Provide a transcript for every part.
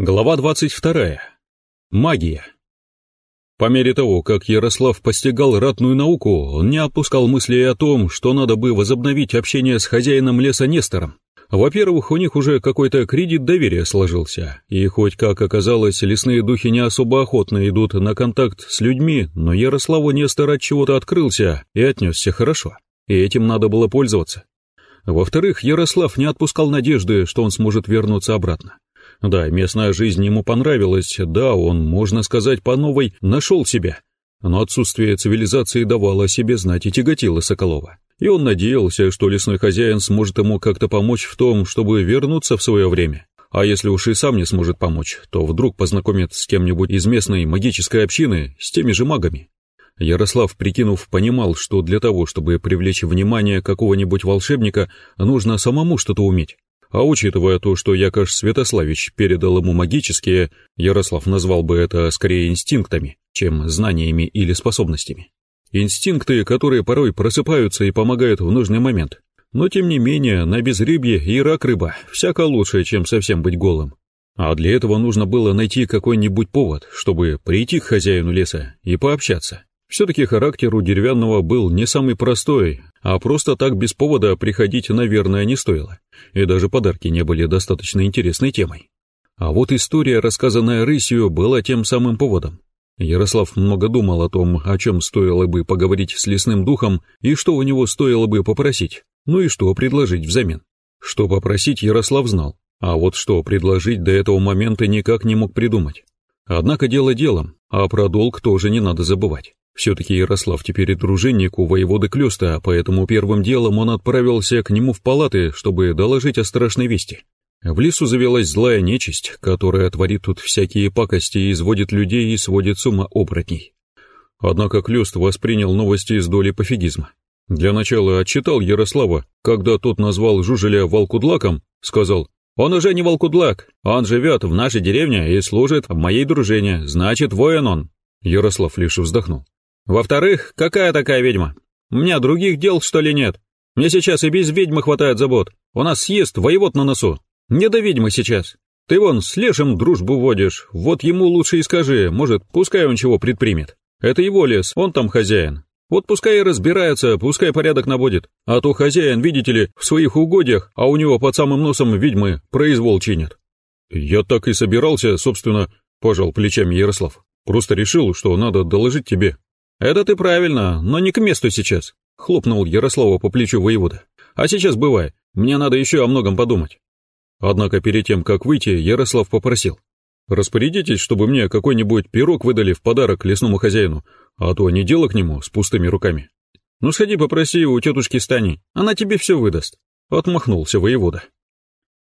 Глава 22. Магия. По мере того, как Ярослав постигал ратную науку, он не опускал мысли о том, что надо бы возобновить общение с хозяином леса Нестором. Во-первых, у них уже какой-то кредит доверия сложился, и хоть, как оказалось, лесные духи не особо охотно идут на контакт с людьми, но Ярославу Нестор от чего-то открылся и отнесся хорошо, и этим надо было пользоваться. Во-вторых, Ярослав не отпускал надежды, что он сможет вернуться обратно. Да, местная жизнь ему понравилась, да, он, можно сказать, по новой нашел себя. Но отсутствие цивилизации давало о себе знать и тяготило Соколова. И он надеялся, что лесной хозяин сможет ему как-то помочь в том, чтобы вернуться в свое время. А если уж и сам не сможет помочь, то вдруг познакомит с кем-нибудь из местной магической общины, с теми же магами. Ярослав, прикинув, понимал, что для того, чтобы привлечь внимание какого-нибудь волшебника, нужно самому что-то уметь. А учитывая то, что Якаш Святославич передал ему магические, Ярослав назвал бы это скорее инстинктами, чем знаниями или способностями. Инстинкты, которые порой просыпаются и помогают в нужный момент. Но тем не менее, на безрыбье и рак рыба всяко лучше, чем совсем быть голым. А для этого нужно было найти какой-нибудь повод, чтобы прийти к хозяину леса и пообщаться. Все-таки характер у деревянного был не самый простой, а просто так без повода приходить, наверное, не стоило. И даже подарки не были достаточно интересной темой. А вот история, рассказанная рысью, была тем самым поводом. Ярослав много думал о том, о чем стоило бы поговорить с лесным духом и что у него стоило бы попросить, ну и что предложить взамен. Что попросить Ярослав знал, а вот что предложить до этого момента никак не мог придумать. Однако дело делом, а про долг тоже не надо забывать. Все-таки Ярослав теперь дружинник у воеводы Клёста, поэтому первым делом он отправился к нему в палаты, чтобы доложить о страшной вести. В лесу завелась злая нечисть, которая творит тут всякие пакости и изводит людей и сводит с ума оборотней. Однако Клёст воспринял новости с долей пофигизма. Для начала отчитал Ярослава, когда тот назвал Жужеля волкудлаком, сказал «Он уже не волкудлак, он живет в нашей деревне и служит в моей дружине, значит воин он». Ярослав лишь вздохнул. Во-вторых, какая такая ведьма? У меня других дел, что ли, нет? Мне сейчас и без ведьмы хватает забот. У нас съезд, воевод на носу. Не до ведьмы сейчас. Ты вон с Лешим дружбу водишь, вот ему лучше и скажи, может, пускай он чего предпримет. Это его лес, он там хозяин. Вот пускай и разбирается, пускай порядок наводит. А то хозяин, видите ли, в своих угодьях, а у него под самым носом ведьмы произвол чинят. Я так и собирался, собственно, пожал плечами Ярослав. Просто решил, что надо доложить тебе. «Это ты правильно, но не к месту сейчас», — хлопнул Ярослава по плечу воевода. «А сейчас бывай, мне надо еще о многом подумать». Однако перед тем, как выйти, Ярослав попросил. «Распорядитесь, чтобы мне какой-нибудь пирог выдали в подарок лесному хозяину, а то не дело к нему с пустыми руками». «Ну сходи попроси у тетушки Стани, она тебе все выдаст», — отмахнулся воевода.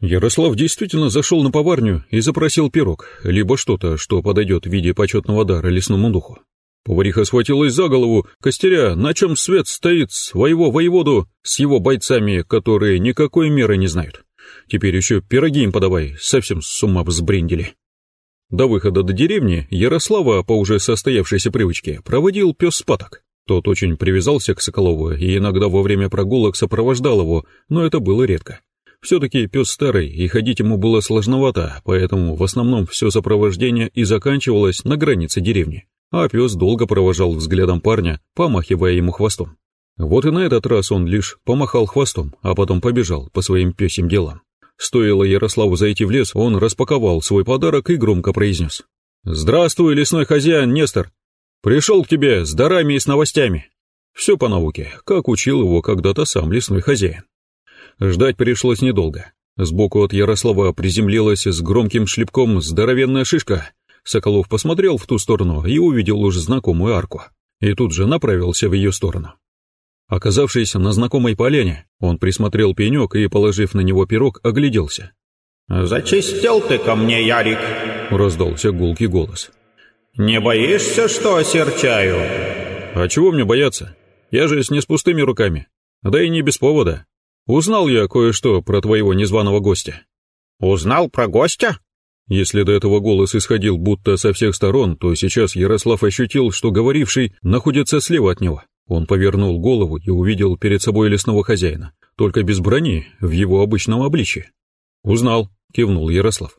Ярослав действительно зашел на поварню и запросил пирог, либо что-то, что подойдет в виде почетного дара лесному духу. Повариха схватилась за голову, костеря, на чем свет стоит своего воеводу с его бойцами, которые никакой меры не знают. Теперь еще пироги им подавай, совсем с ума взбрендили. До выхода до деревни Ярослава, по уже состоявшейся привычке, проводил пес спаток. Тот очень привязался к Соколову и иногда во время прогулок сопровождал его, но это было редко. Все-таки пес старый, и ходить ему было сложновато, поэтому в основном все сопровождение и заканчивалось на границе деревни а пес долго провожал взглядом парня, помахивая ему хвостом. Вот и на этот раз он лишь помахал хвостом, а потом побежал по своим пёсим делам. Стоило Ярославу зайти в лес, он распаковал свой подарок и громко произнес. «Здравствуй, лесной хозяин Нестор! Пришел к тебе с дарами и с новостями!» Все по науке, как учил его когда-то сам лесной хозяин. Ждать пришлось недолго. Сбоку от Ярослава приземлилась с громким шлепком здоровенная шишка, Соколов посмотрел в ту сторону и увидел уже знакомую арку, и тут же направился в ее сторону. Оказавшись на знакомой поляне, он присмотрел пенек и, положив на него пирог, огляделся. «Зачистил ты ко мне, Ярик!» — раздался гулкий голос. «Не боишься, что осерчаю?» «А чего мне бояться? Я же с не с пустыми руками, да и не без повода. Узнал я кое-что про твоего незваного гостя». «Узнал про гостя?» Если до этого голос исходил будто со всех сторон, то сейчас Ярослав ощутил, что говоривший находится слева от него. Он повернул голову и увидел перед собой лесного хозяина, только без брони, в его обычном обличье. «Узнал», — кивнул Ярослав.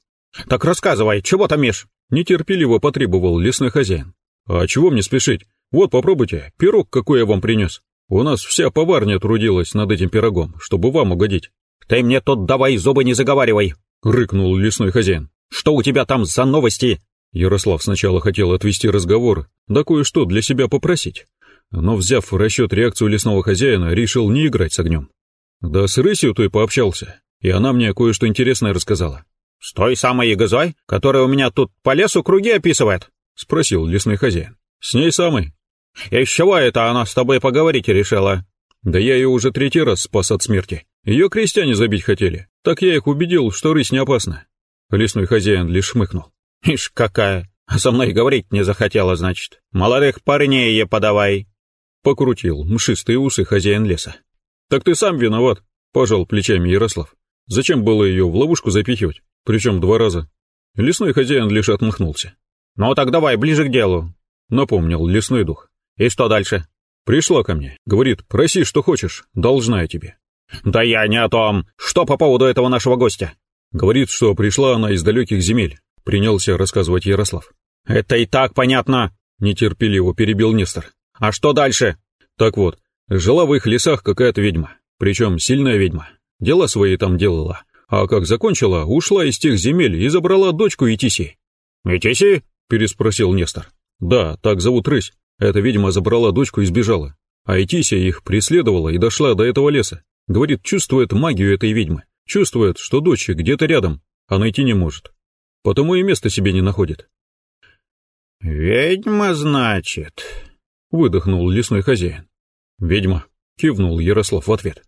Так рассказывай, чего там ешь? Нетерпеливо потребовал лесной хозяин. А чего мне спешить? Вот попробуйте, пирог какой я вам принес. У нас вся поварня трудилась над этим пирогом, чтобы вам угодить. Ты мне тут давай зубы не заговаривай, рыкнул лесной хозяин. Что у тебя там за новости? Ярослав сначала хотел отвести разговор, да кое-что для себя попросить. Но, взяв в расчет реакцию лесного хозяина, решил не играть с огнем. Да с рысью той пообщался, и она мне кое-что интересное рассказала. «С той самой ягозой, которая у меня тут по лесу круги описывает?» — спросил лесной хозяин. «С ней самой». «И с чего это она с тобой поговорить решила?» «Да я ее уже третий раз спас от смерти. Ее крестьяне забить хотели. Так я их убедил, что рысь не опасна». Лесной хозяин лишь шмыкнул. «Ишь какая! Со мной говорить не захотела, значит. Молодых парней ей подавай!» Покрутил мшистые усы хозяин леса. «Так ты сам виноват», — пожал плечами Ярослав. «Зачем было ее в ловушку запихивать? Причем два раза». Лесной хозяин лишь отмахнулся. «Ну так давай, ближе к делу», — напомнил лесной дух. «И что дальше?» «Пришла ко мне. Говорит, проси, что хочешь, должна я тебе». «Да я не о том. Что по поводу этого нашего гостя?» Говорит, что пришла она из далеких земель, принялся рассказывать Ярослав. «Это и так понятно», — нетерпеливо перебил Нестор. «А что дальше?» «Так вот, Жила в их лесах какая-то ведьма, причем сильная ведьма. Дела свои там делала, а как закончила, ушла из тех земель и забрала дочку Итиси. «Итиси?» — переспросил Нестор. «Да, так зовут рысь. Эта ведьма забрала дочку и сбежала. А Итисия их преследовала и дошла до этого леса. Говорит, чувствует магию этой ведьмы. Чувствует, что дочь где-то рядом, а найти не может. Потому и места себе не находит». «Ведьма, значит?» — выдохнул лесной хозяин. «Ведьма», — кивнул Ярослав в ответ.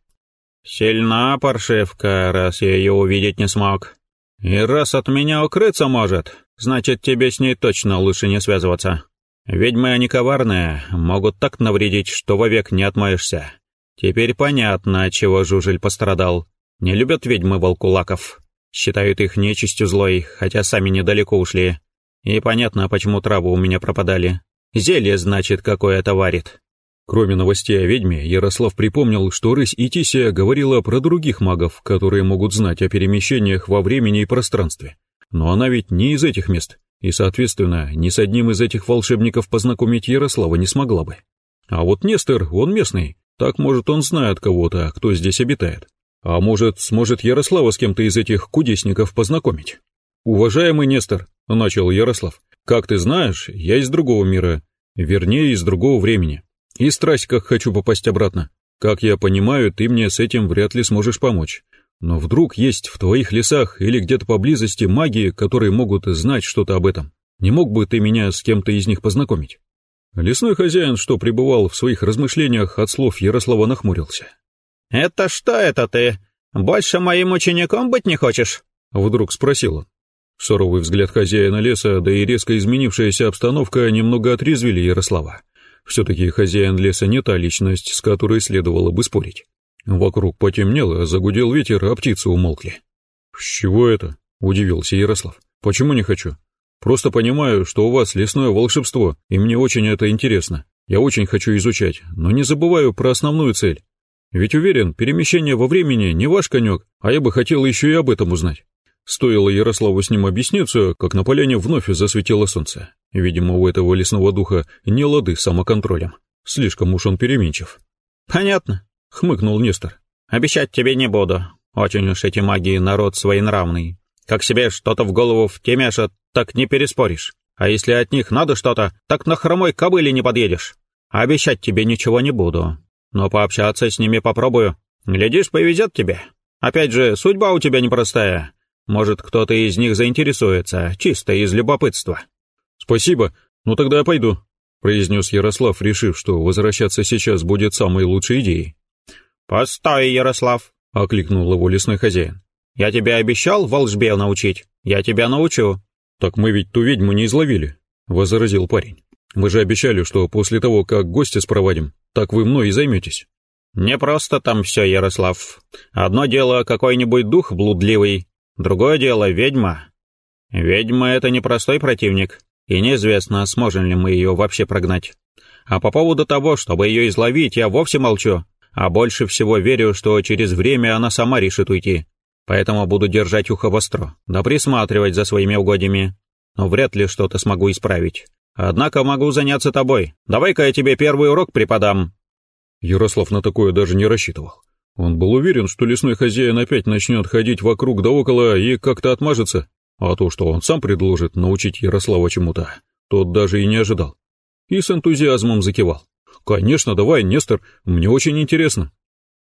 «Сильна паршивка, раз я ее увидеть не смог. И раз от меня укрыться может, значит, тебе с ней точно лучше не связываться. Ведьмы они коварные, могут так навредить, что вовек не отмоешься. Теперь понятно, чего Жужель пострадал. Не любят ведьмы волкулаков. Считают их нечистью злой, хотя сами недалеко ушли. И понятно, почему травы у меня пропадали. Зелье, значит, какое-то варит. Кроме новостей о ведьме, Ярослав припомнил, что рысь и Тисия говорила про других магов, которые могут знать о перемещениях во времени и пространстве. Но она ведь не из этих мест, и, соответственно, ни с одним из этих волшебников познакомить Ярослава не смогла бы. А вот Нестор, он местный, так, может, он знает кого-то, кто здесь обитает. А может, сможет Ярослава с кем-то из этих кудесников познакомить. «Уважаемый Нестор», — начал Ярослав, — «как ты знаешь, я из другого мира, вернее, из другого времени. И страсть как хочу попасть обратно. Как я понимаю, ты мне с этим вряд ли сможешь помочь. Но вдруг есть в твоих лесах или где-то поблизости маги, которые могут знать что-то об этом. Не мог бы ты меня с кем-то из них познакомить?» Лесной хозяин, что пребывал в своих размышлениях от слов Ярослава, нахмурился. «Это что это ты? Больше моим учеником быть не хочешь?» Вдруг спросил он. Суровый взгляд хозяина леса, да и резко изменившаяся обстановка немного отрезвили Ярослава. Все-таки хозяин леса не та личность, с которой следовало бы спорить. Вокруг потемнело, загудел ветер, а птицы умолкли. «С чего это?» — удивился Ярослав. «Почему не хочу? Просто понимаю, что у вас лесное волшебство, и мне очень это интересно. Я очень хочу изучать, но не забываю про основную цель. Ведь уверен, перемещение во времени не ваш конек, а я бы хотел еще и об этом узнать». Стоило Ярославу с ним объясниться, как на поляне вновь засветило солнце. Видимо, у этого лесного духа не лады с самоконтролем. Слишком уж он переменчив. «Понятно», — хмыкнул Нестор. «Обещать тебе не буду. Очень уж эти маги народ своенравный. Как себе что-то в голову втемяшат, так не переспоришь. А если от них надо что-то, так на хромой кобыле не подъедешь. Обещать тебе ничего не буду. Но пообщаться с ними попробую. Глядишь, повезет тебе. Опять же, судьба у тебя непростая. Может, кто-то из них заинтересуется, чисто из любопытства». «Спасибо, ну тогда я пойду», — произнес Ярослав, решив, что возвращаться сейчас будет самой лучшей идеей. «Постой, Ярослав», — окликнул его лесной хозяин. «Я тебе обещал волжбе научить? Я тебя научу». «Так мы ведь ту ведьму не изловили», — возразил парень. «Вы же обещали, что после того, как гостя спровадим, так вы мной и займетесь». «Не просто там все, Ярослав. Одно дело какой-нибудь дух блудливый, Другое дело — ведьма. Ведьма — это непростой противник, и неизвестно, сможем ли мы ее вообще прогнать. А по поводу того, чтобы ее изловить, я вовсе молчу, а больше всего верю, что через время она сама решит уйти. поэтому буду держать ухо востро, да присматривать за своими угодьями. Но вряд ли что-то смогу исправить. Однако могу заняться тобой. Давай-ка я тебе первый урок преподам». Ярослав на такое даже не рассчитывал. Он был уверен, что лесной хозяин опять начнет ходить вокруг да около и как-то отмажется, а то, что он сам предложит научить Ярослава чему-то, тот даже и не ожидал. И с энтузиазмом закивал. «Конечно, давай, Нестор, мне очень интересно».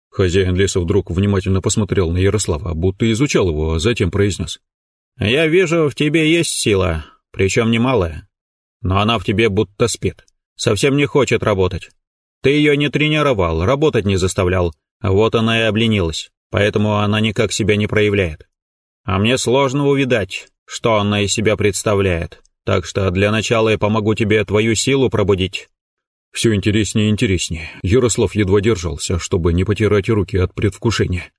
Хозяин леса вдруг внимательно посмотрел на Ярослава, будто изучал его, а затем произнес. «Я вижу, в тебе есть сила, причем немалая. Но она в тебе будто спит, совсем не хочет работать. Ты ее не тренировал, работать не заставлял, вот она и обленилась, поэтому она никак себя не проявляет. А мне сложно увидать, что она из себя представляет, так что для начала я помогу тебе твою силу пробудить». Все интереснее и интереснее. Ярослав едва держался, чтобы не потирать руки от предвкушения.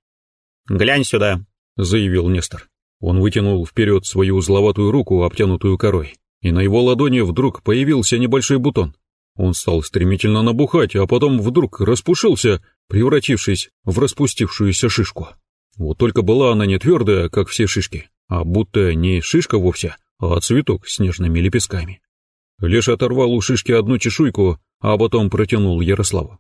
«Глянь сюда», — заявил Нестор. Он вытянул вперед свою узловатую руку, обтянутую корой, и на его ладони вдруг появился небольшой бутон. Он стал стремительно набухать, а потом вдруг распушился, превратившись в распустившуюся шишку. Вот только была она не твердая, как все шишки, а будто не шишка вовсе, а цветок с нежными лепестками. Лишь оторвал у шишки одну чешуйку, а потом протянул Ярославу.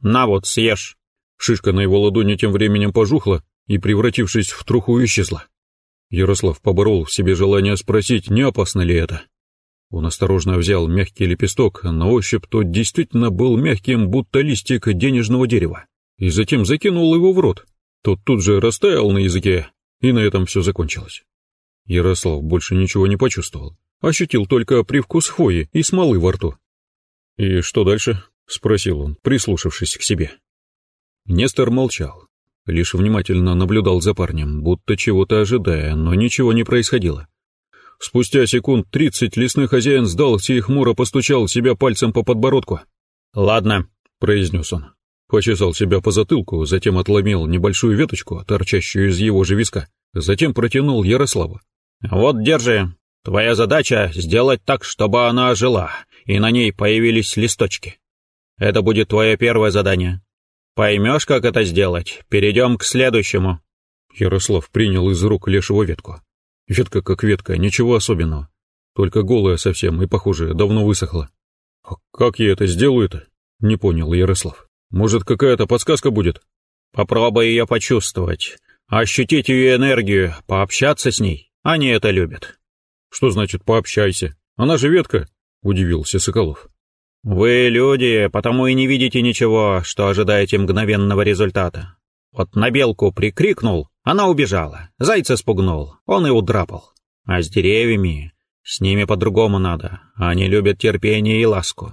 «На вот, съешь!» Шишка на его ладони тем временем пожухла и, превратившись в труху, исчезла. Ярослав поборол в себе желание спросить, не опасно ли это. Он осторожно взял мягкий лепесток, на ощупь тот действительно был мягким, будто листик денежного дерева, и затем закинул его в рот. Тот тут же растаял на языке, и на этом все закончилось. Ярослав больше ничего не почувствовал, ощутил только привкус хвои и смолы во рту. «И что дальше?» — спросил он, прислушавшись к себе. Нестор молчал, лишь внимательно наблюдал за парнем, будто чего-то ожидая, но ничего не происходило. Спустя секунд тридцать лесной хозяин сдался и хмуро постучал себя пальцем по подбородку. «Ладно», — произнес он. Почесал себя по затылку, затем отломил небольшую веточку, торчащую из его же виска, затем протянул Ярославу. «Вот, держи. Твоя задача — сделать так, чтобы она ожила, и на ней появились листочки. Это будет твое первое задание. Поймешь, как это сделать, перейдем к следующему». Ярослав принял из рук лешего ветку. Ветка как ветка, ничего особенного. Только голая совсем и, похоже, давно высохла. «А как я это сделаю-то?» — не понял Ярослав. «Может, какая-то подсказка будет?» «Попробуй ее почувствовать, ощутить ее энергию, пообщаться с ней. Они это любят». «Что значит «пообщайся»? Она же ветка», — удивился Соколов. «Вы люди, потому и не видите ничего, что ожидаете мгновенного результата. Вот на белку прикрикнул, она убежала, зайца спугнул, он и удрапал. А с деревьями, с ними по-другому надо, они любят терпение и ласку.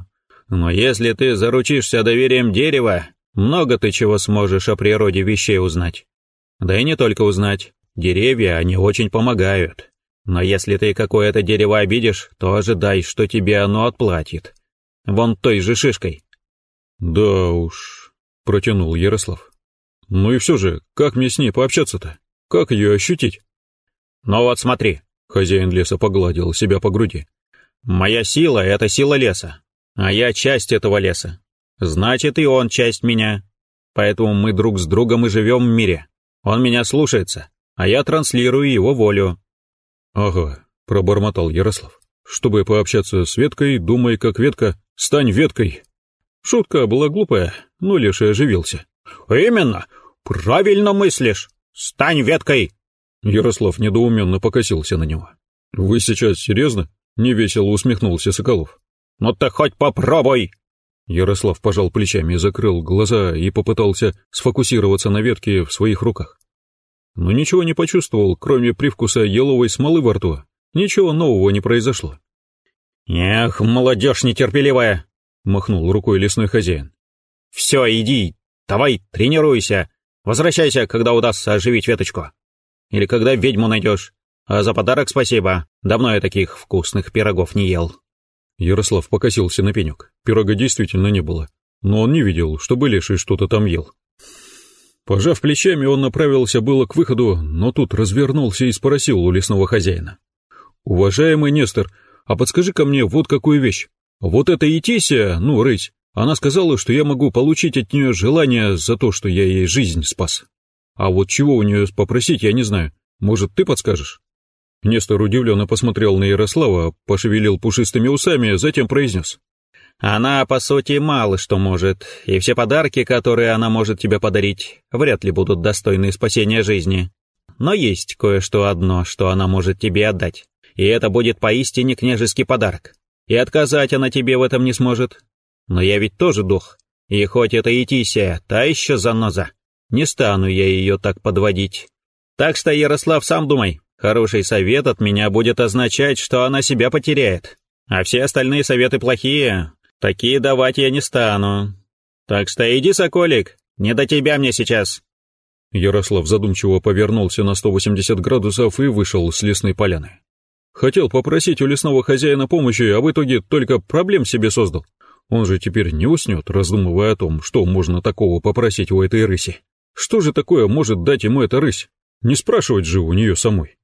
Но если ты заручишься доверием дерева, много ты чего сможешь о природе вещей узнать. Да и не только узнать, деревья, они очень помогают. Но если ты какое-то дерево обидишь, то ожидай, что тебе оно отплатит. Вон той же шишкой. Да уж, протянул Ярослав. Ну и все же, как мне с ней пообщаться-то? Как ее ощутить? Ну вот смотри, хозяин леса погладил себя по груди. Моя сила — это сила леса, а я часть этого леса. Значит, и он часть меня. Поэтому мы друг с другом и живем в мире. Он меня слушается, а я транслирую его волю. «Ага», — пробормотал Ярослав. «Чтобы пообщаться с веткой, думай как ветка, стань веткой». Шутка была глупая, но Леша оживился. «Именно! Правильно мыслишь! Стань веткой!» Ярослав недоуменно покосился на него. «Вы сейчас серьезно?» — невесело усмехнулся Соколов. «Ну ты хоть попробуй!» Ярослав пожал плечами, закрыл глаза и попытался сфокусироваться на ветке в своих руках но ничего не почувствовал, кроме привкуса еловой смолы во рту. Ничего нового не произошло. «Эх, молодежь нетерпеливая!» — махнул рукой лесной хозяин. «Все, иди, давай, тренируйся. Возвращайся, когда удастся оживить веточку. Или когда ведьму найдешь. А за подарок спасибо. Давно я таких вкусных пирогов не ел». Ярослав покосился на пенек. Пирога действительно не было. Но он не видел, чтобы леший что-то там ел. Пожав плечами, он направился было к выходу, но тут развернулся и спросил у лесного хозяина. «Уважаемый Нестор, а подскажи-ка мне вот какую вещь. Вот эта Етисия, ну, рысь, она сказала, что я могу получить от нее желание за то, что я ей жизнь спас». А вот чего у нее попросить, я не знаю. Может, ты подскажешь?» Нестор удивленно посмотрел на Ярослава, пошевелил пушистыми усами, затем произнес. «Она, по сути, мало что может, и все подарки, которые она может тебе подарить, вряд ли будут достойны спасения жизни. Но есть кое-что одно, что она может тебе отдать, и это будет поистине княжеский подарок. И отказать она тебе в этом не сможет. Но я ведь тоже дух, и хоть это и Тися, та еще заноза, не стану я ее так подводить. Так что, Ярослав, сам думай, Хороший совет от меня будет означать, что она себя потеряет. А все остальные советы плохие. Такие давать я не стану. Так что иди, соколик, не до тебя мне сейчас». Ярослав задумчиво повернулся на 180 градусов и вышел с лесной поляны. Хотел попросить у лесного хозяина помощи, а в итоге только проблем себе создал. Он же теперь не уснет, раздумывая о том, что можно такого попросить у этой рыси. Что же такое может дать ему эта рысь? Не спрашивать же у нее самой.